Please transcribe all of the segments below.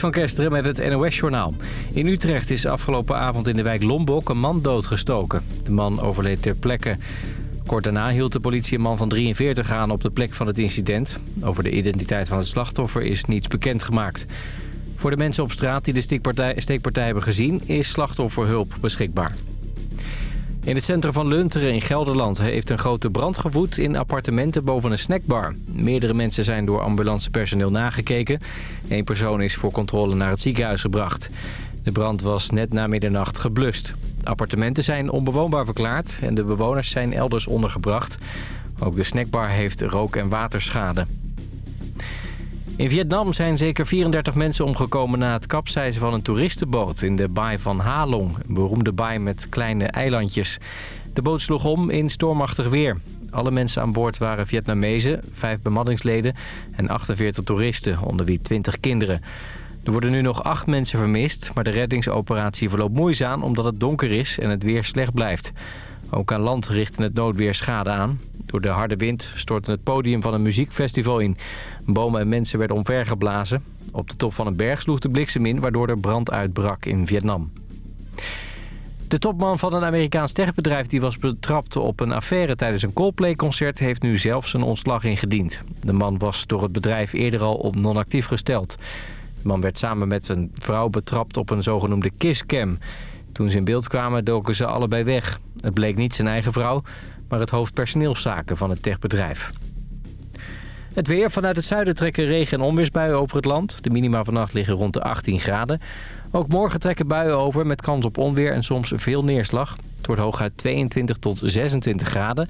Van Kesteren met het NOS-journaal. In Utrecht is afgelopen avond in de wijk Lombok een man doodgestoken. De man overleed ter plekke. Kort daarna hield de politie een man van 43 aan op de plek van het incident. Over de identiteit van het slachtoffer is niets bekendgemaakt. Voor de mensen op straat die de steekpartij, steekpartij hebben gezien... is slachtofferhulp beschikbaar. In het centrum van Lunteren in Gelderland heeft een grote brand gewoed in appartementen boven een snackbar. Meerdere mensen zijn door ambulancepersoneel nagekeken. Eén persoon is voor controle naar het ziekenhuis gebracht. De brand was net na middernacht geblust. Appartementen zijn onbewoonbaar verklaard en de bewoners zijn elders ondergebracht. Ook de snackbar heeft rook- en waterschade. In Vietnam zijn zeker 34 mensen omgekomen na het kapseizen van een toeristenboot in de baai van Ha Long. Een beroemde baai met kleine eilandjes. De boot sloeg om in stormachtig weer. Alle mensen aan boord waren Vietnamezen, vijf bemanningsleden en 48 toeristen, onder wie 20 kinderen. Er worden nu nog acht mensen vermist, maar de reddingsoperatie verloopt moeizaam omdat het donker is en het weer slecht blijft. Ook aan land richtte het noodweer schade aan. Door de harde wind stortte het podium van een muziekfestival in. Bomen en mensen werden omvergeblazen. Op de top van een berg sloeg de bliksem in, waardoor er brand uitbrak in Vietnam. De topman van een Amerikaans techbedrijf die was betrapt op een affaire tijdens een Coldplay-concert... heeft nu zelf zijn ontslag ingediend. De man was door het bedrijf eerder al op non-actief gesteld. De man werd samen met zijn vrouw betrapt op een zogenoemde kisscam. Toen ze in beeld kwamen doken ze allebei weg. Het bleek niet zijn eigen vrouw, maar het hoofd personeelszaken van het techbedrijf. Het weer. Vanuit het zuiden trekken regen- en onweersbuien over het land. De minima vannacht liggen rond de 18 graden. Ook morgen trekken buien over met kans op onweer en soms veel neerslag. Het wordt hooguit 22 tot 26 graden.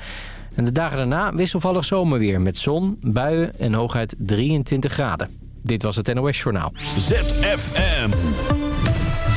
En de dagen daarna wisselvallig zomerweer met zon, buien en hooguit 23 graden. Dit was het NOS Journaal. ZFM.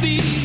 Be.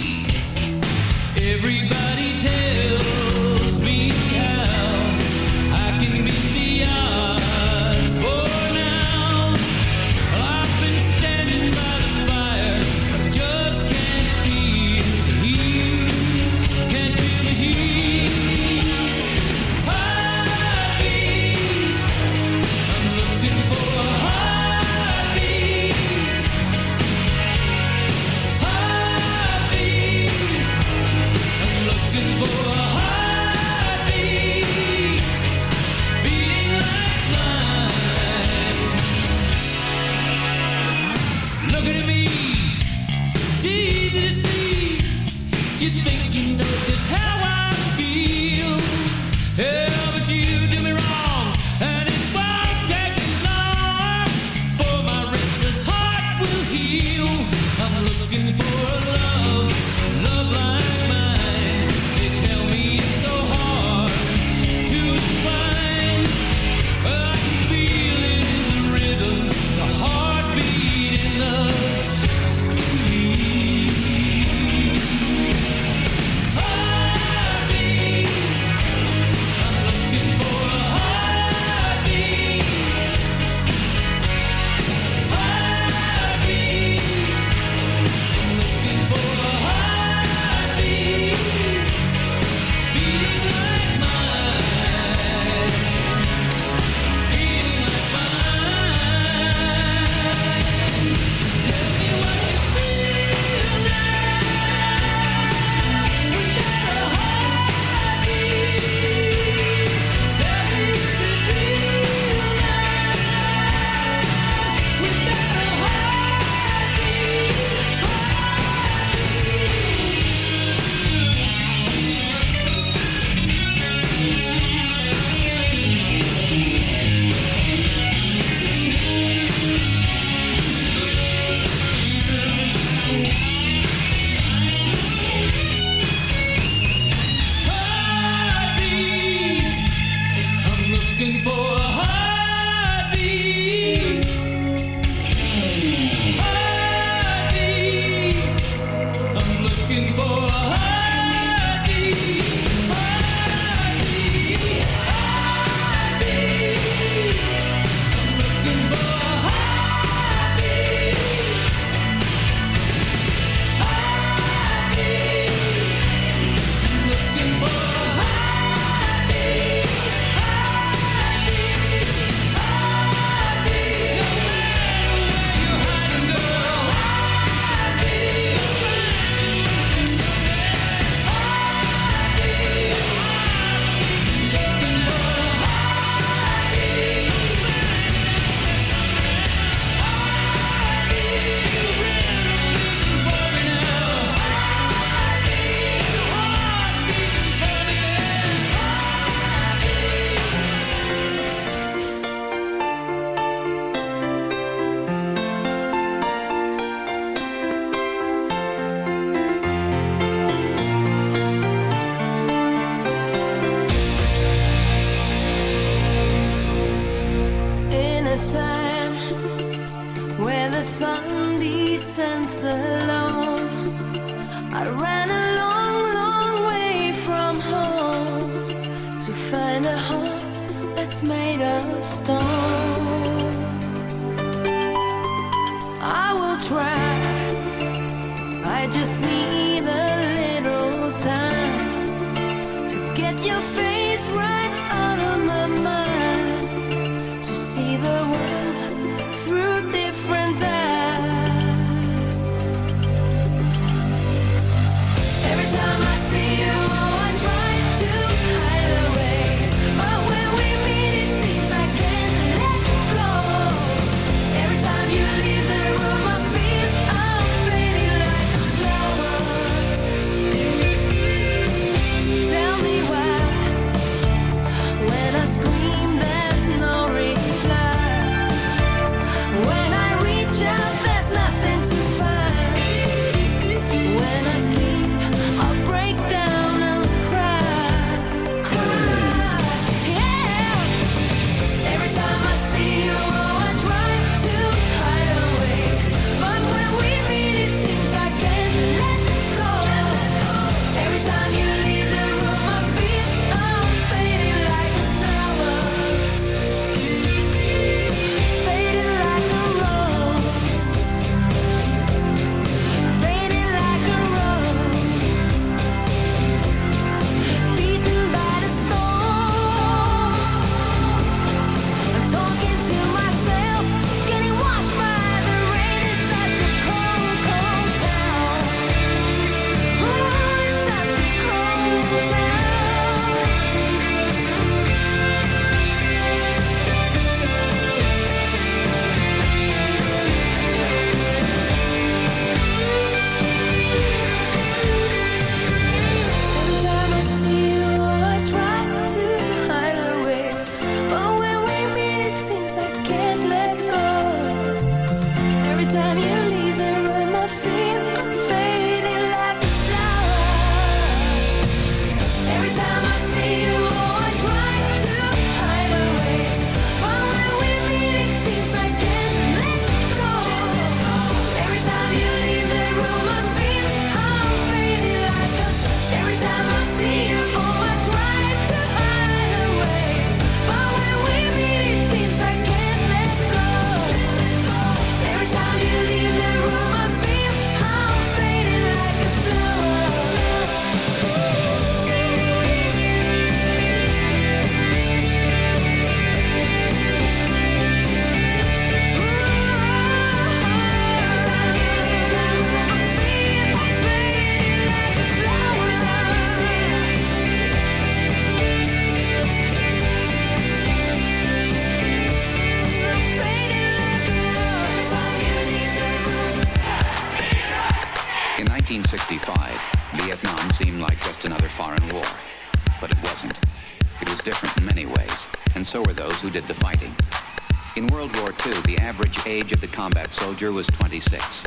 Soldier was 26.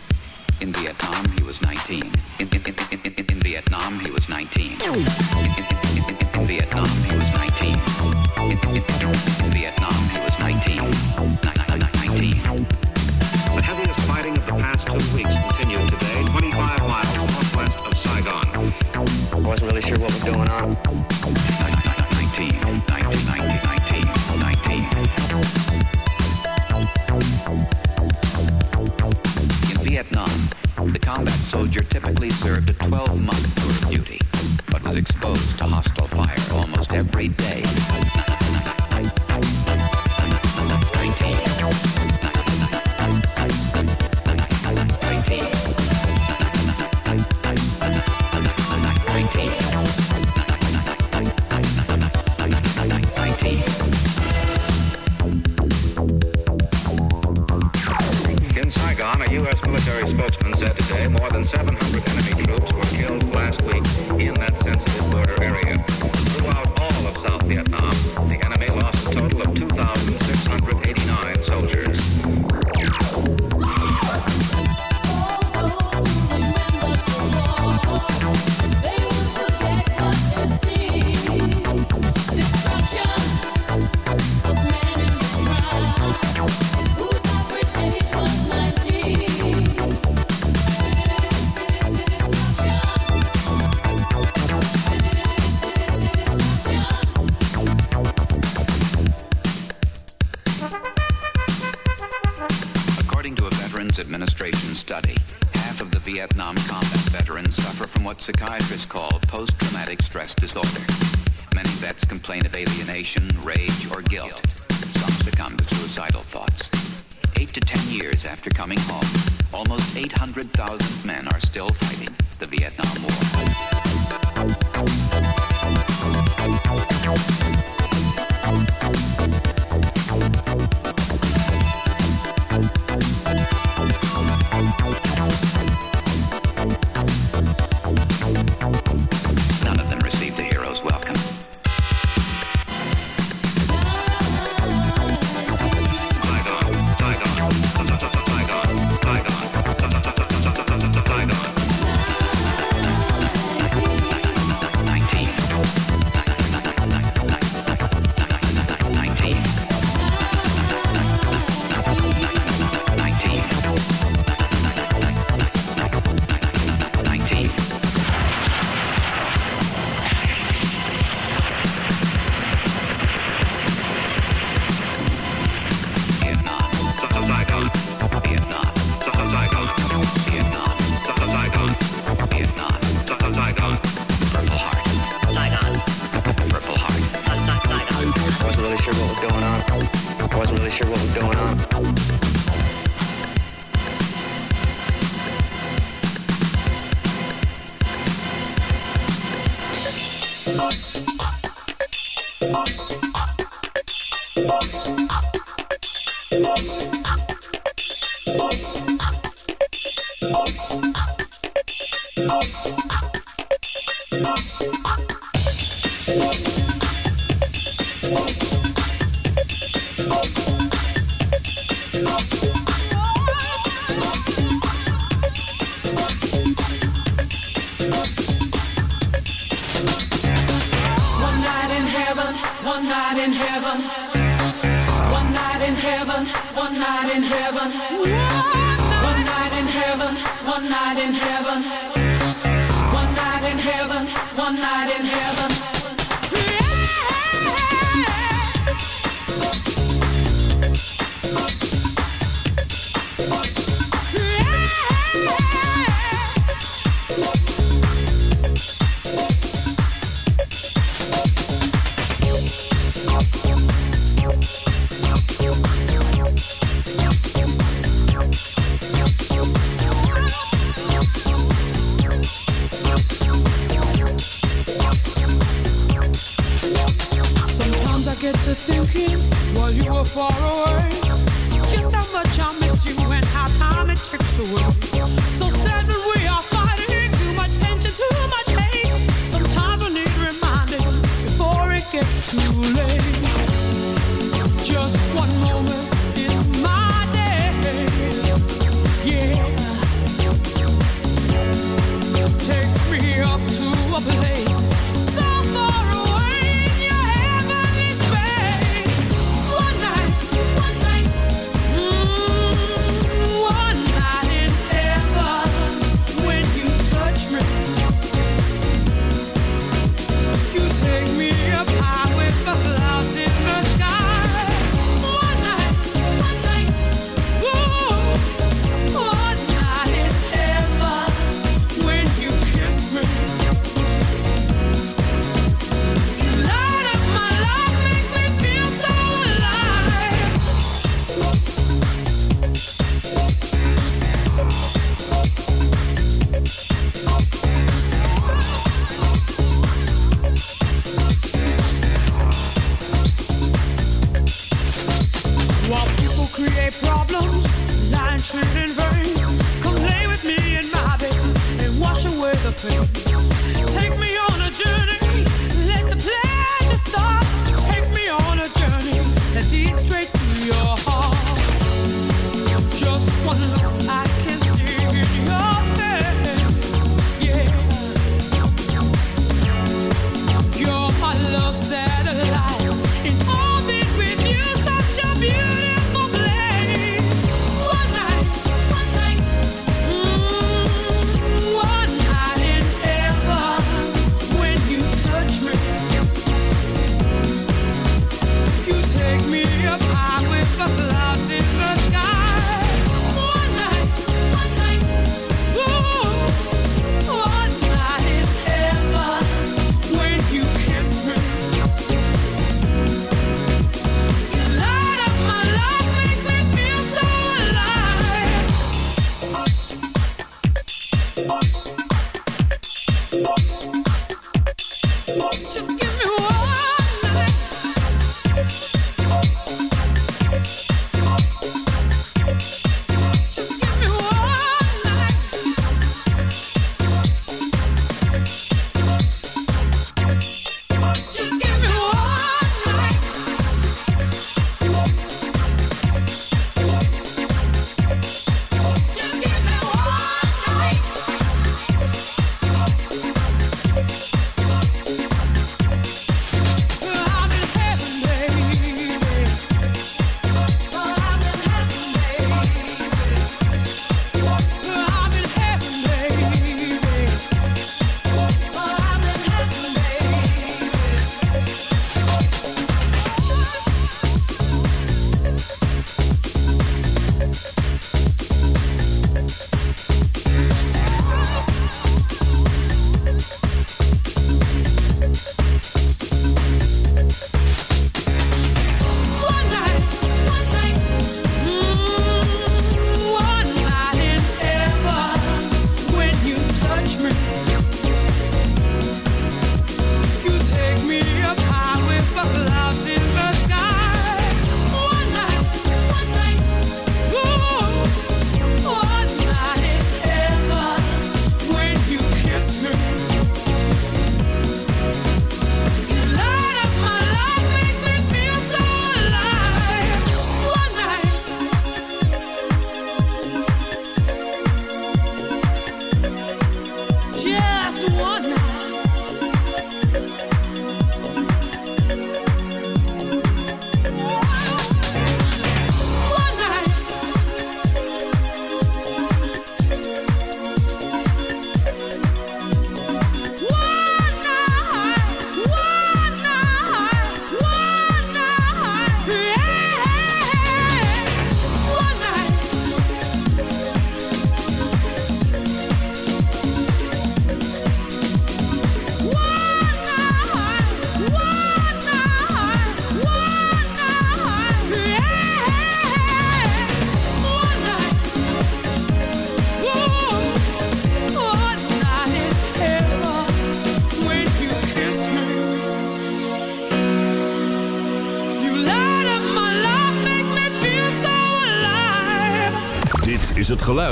In Vietnam, he was 19.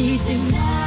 need you now.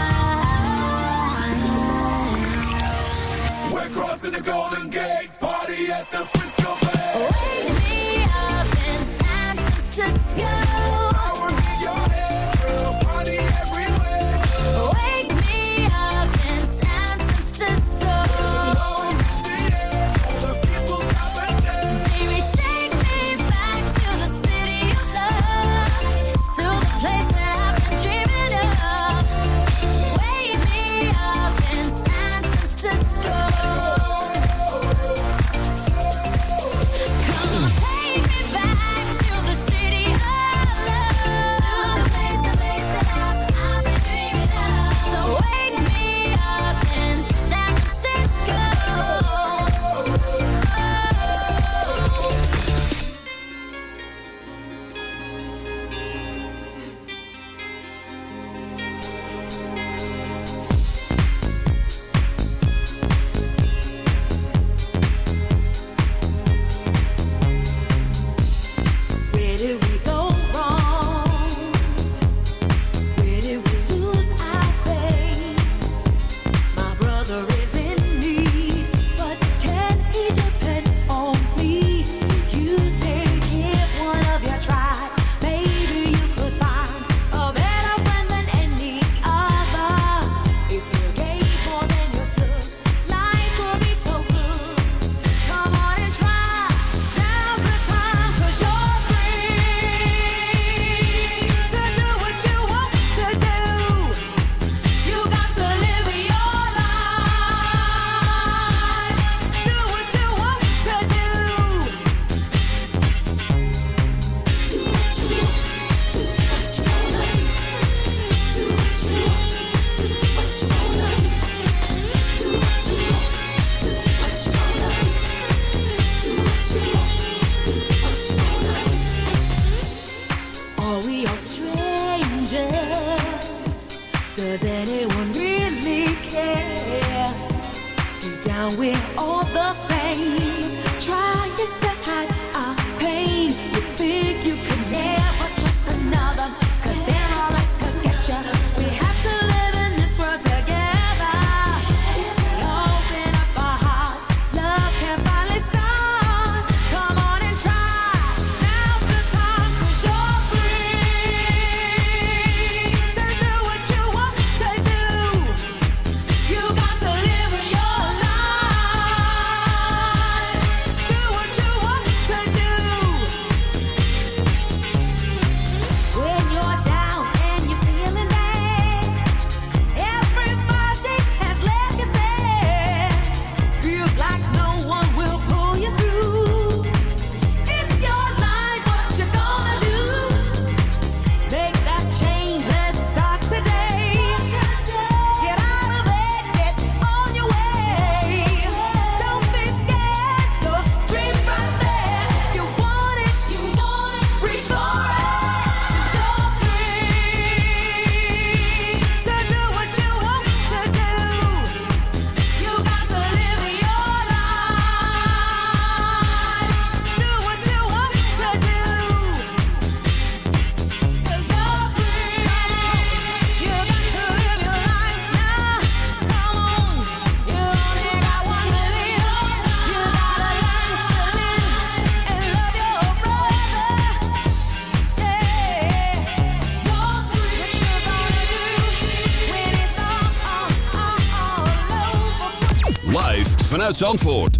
vanuit Zandvoort.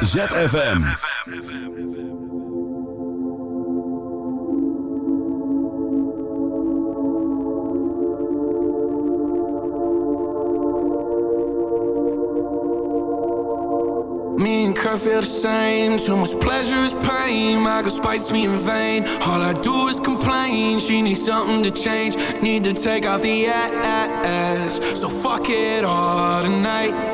ZFM. Me and Kurt feel the same. Too much pleasure is pain. My girl spites me in vain. All I do is complain. She needs something to change. Need to take off the ass. So fuck it all tonight.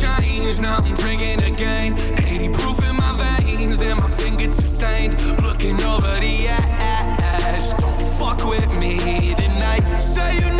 changed, now I'm drinking again. 80 proof in my veins and my fingertips stained. Looking over the ass, don't fuck with me tonight. Say you know.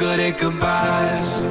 good at goodbyes.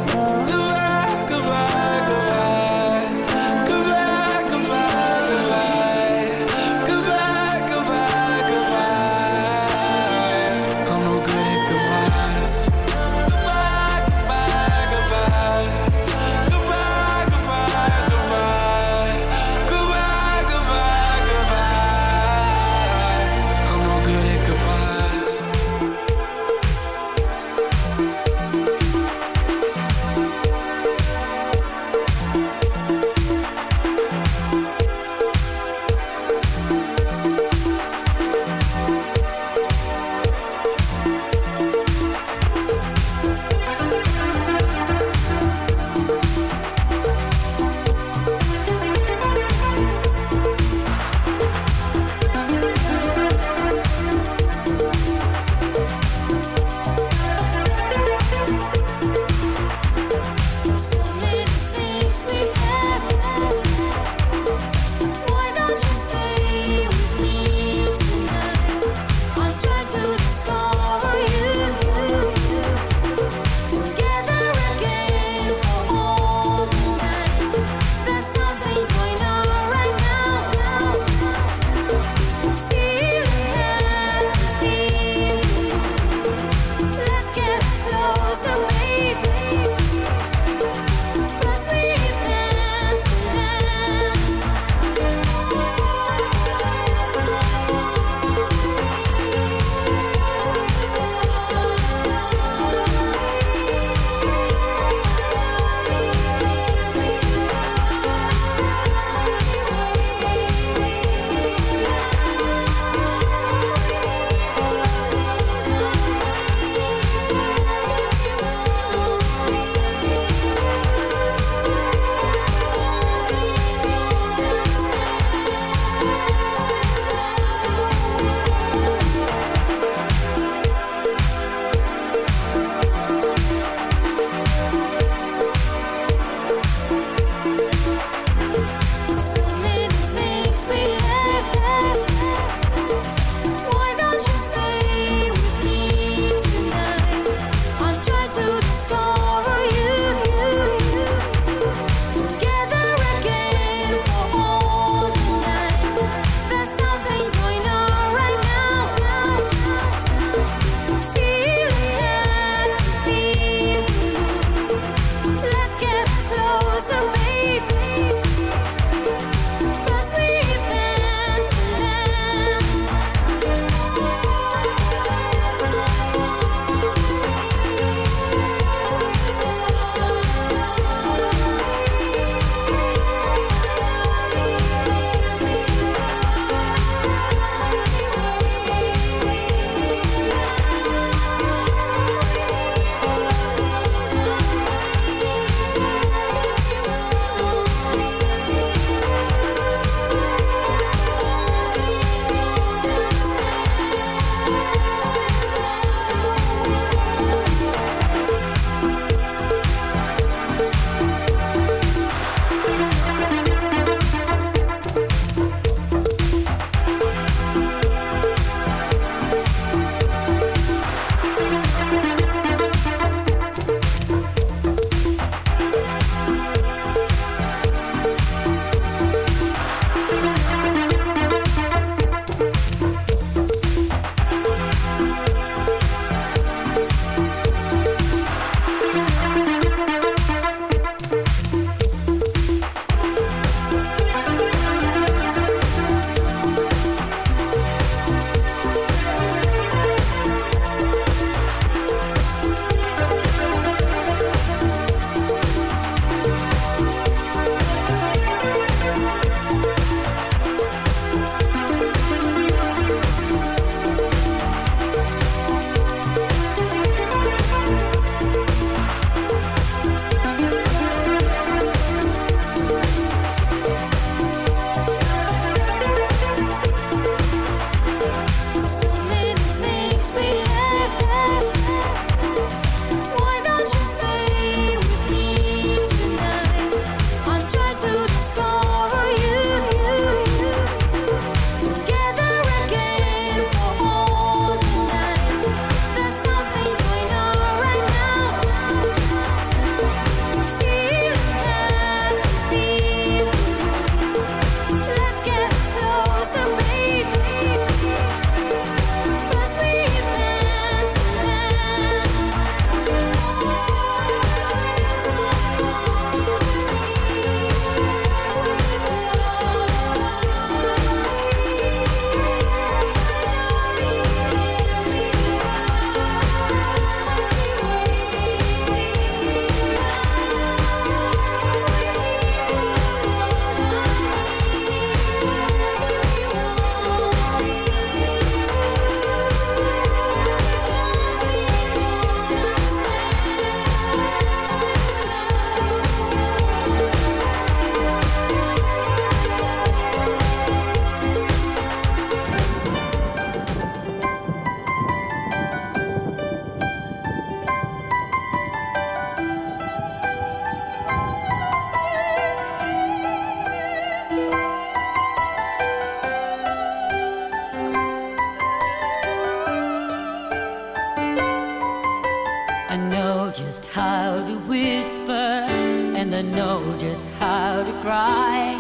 cry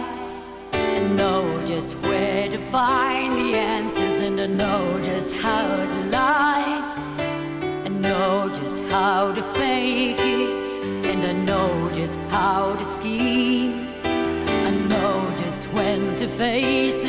and know just where to find the answers and to know just how to lie and know just how to fake it and I know just how to scheme. I know just when to face it